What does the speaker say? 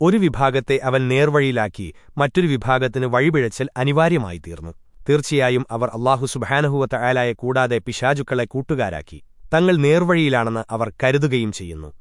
ഒരു വിഭാഗത്തെ അവൻ നേർവഴിയിലാക്കി മറ്റൊരു വിഭാഗത്തിന് വഴിപിഴച്ചൽ അനിവാര്യമായി തീർന്നു. തീർച്ചയായും അവർ അള്ളാഹു സുബാനഹുവത്ത ആലായെ കൂടാതെ പിശാചുക്കളെ കൂട്ടുകാരാക്കി. തങ്ങൾ നേർവഴിയിലാണെന്ന് അവർ കരുതുകയും ചെയ്യുന്നു.